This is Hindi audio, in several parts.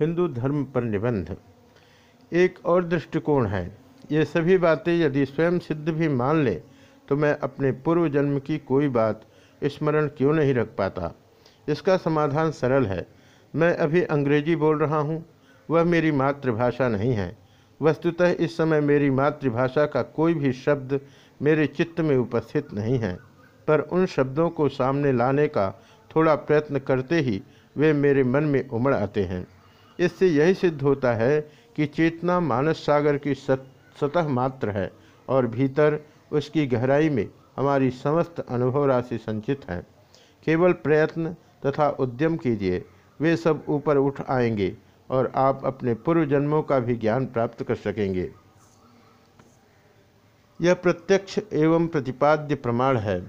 हिंदू धर्म पर निबंध। एक और दृष्टिकोण है। ये सभी बातें यदि स्वयं सिद्ध भी मान ले तो मैं अपने पूर्व जन्म की कोई बात स्मरण क्यों नहीं रख पाता? इसका समाधान सरल है। मैं अभी अंग्रेज़ी बोल रहा हूँ। वह मेरी मातृभाषा नहीं है। वस्तुतः इस समय मेरी मातृभाषा का कोई भी शब्द मेरे चित्त में उपस्थित नहीं है। पर उन शब्दों को सामने लाने का थोड़ा प्रयत्न करते ही वे मेरे मन में उमड़ आते हैं। इससे यही सिद्ध होता है कि चेतना मानस सागर की सतह मात्र है और भीतर उसकी गहराई में हमारी समस्त अनुभव राशि संचित है। केवल प्रयत्न तथा उद्यम कीजिए, वे सब ऊपर उठ आएँगे और आप अपने पूर्व जन्मों का भी ज्ञान प्राप्त कर सकेंगे। यह प्रत्यक्ष एवं प्रतिपाद्य प्रमाण है।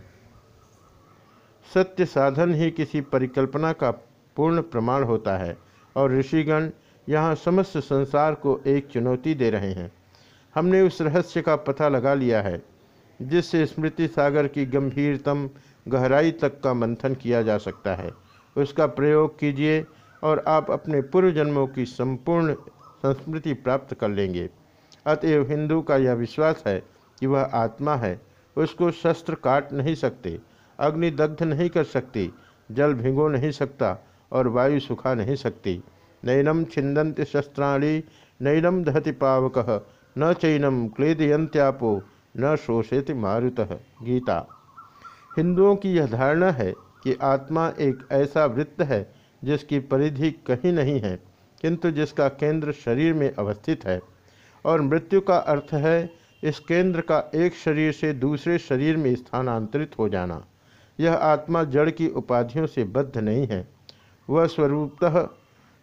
सत्य साधन ही किसी परिकल्पना का पूर्ण प्रमाण होता है। और ऋषिगण यहाँ समस्त संसार को एक चुनौती दे रहे हैं। हमने उस रहस्य का पता लगा लिया है, जिससे स्मृति सागर की गंभीरतम गहराई तक का मंथन किया जा सकता है। उसका प्रयोग कीजिए और आप अपने पूर्व जन्मों की संपूर्ण संस्मृति प्राप्त कर लेंगे। अतएव हिंदू का यह विश्वास है कि वह आत्मा है, उसको शस्त्र काट नहीं सकते अग्नि दग्ध नहीं कर सकती, जल भिगो नहीं सकता और वायु सुखा नहीं सकती। नैनम छिंदंत शस्त्राणी नैनम दहति पावक, न चैनम क्लेदयंत्यापो न शोषित मारुत। गीता। हिंदुओं की यह धारणा है कि आत्मा एक ऐसा वृत्त है जिसकी परिधि कहीं नहीं है, किंतु जिसका केंद्र शरीर में अवस्थित है। और मृत्यु का अर्थ है इस केंद्र का एक शरीर से दूसरे शरीर में स्थानांतरित हो जाना। यह आत्मा जड़ की उपाधियों से बद्ध नहीं है। वह स्वरूपतः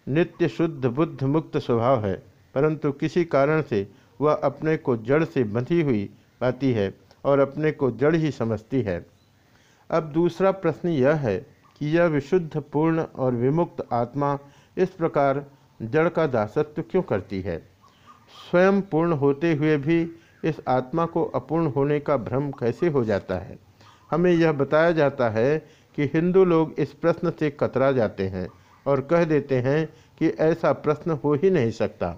नित्य शुद्ध बुद्ध मुक्त स्वभाव है, परंतु किसी कारण से वह अपने को जड़ से बंधी हुई पाती है और अपने को जड़ ही समझती है। अब दूसरा प्रश्न यह है कि यह विशुद्ध, पूर्ण और विमुक्त आत्मा इस प्रकार जड़ का दासत्व क्यों करती है? स्वयं पूर्ण होते हुए भी इस आत्मा को अपूर्ण होने का भ्रम कैसे हो जाता है? हमें यह बताया जाता है कि हिंदू लोग इस प्रश्न से कतरा जाते हैं और कह देते हैं कि ऐसा प्रश्न हो ही नहीं सकता।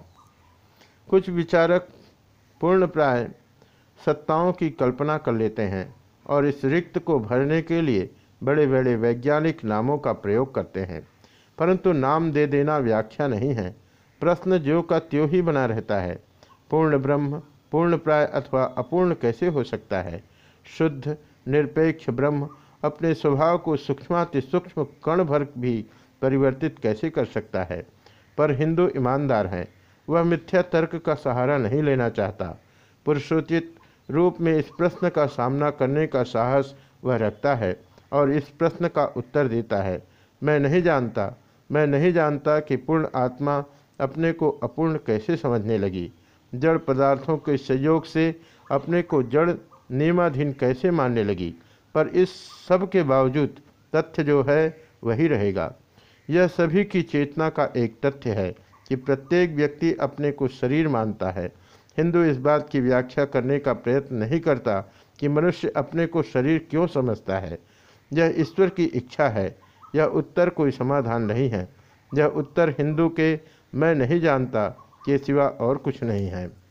कुछ विचारक पूर्ण प्राय सत्ताओं की कल्पना कर लेते हैं और इस रिक्त को भरने के लिए बड़े बड़े वैज्ञानिक नामों का प्रयोग करते हैं। परंतु नाम दे देना व्याख्या नहीं है। प्रश्न जो का त्यों ही बना रहता है। पूर्ण ब्रह्म पूर्ण प्राय अथवा अपूर्ण कैसे हो सकता है? शुद्ध, निरपेक्ष ब्रह्म अपने स्वभाव को सूक्ष्माति सूक्ष्म कण भर भी परिवर्तित कैसे कर सकता है? पर हिंदू ईमानदार हैं। वह मिथ्या तर्क का सहारा नहीं लेना चाहता। पुरुषोचित रूप में इस प्रश्न का सामना करने का साहस वह रखता है और इस प्रश्न का उत्तर देता है। मैं नहीं जानता, मैं नहीं जानता कि पूर्ण आत्मा अपने को अपूर्ण कैसे समझने लगी। जड़ पदार्थों के सहयोग से अपने को जड़ नियमाधीन कैसे मानने लगी? पर इस सब के बावजूद तथ्य जो है वही रहेगा। यह सभी की चेतना का एक तथ्य है कि प्रत्येक व्यक्ति अपने को शरीर मानता है। हिंदू इस बात की व्याख्या करने का प्रयत्न नहीं करता कि मनुष्य अपने को शरीर क्यों समझता है। यह ईश्वर की इच्छा है। यह उत्तर कोई समाधान नहीं है। यह उत्तर हिंदू के मैं नहीं जानता के सिवा और कुछ नहीं है।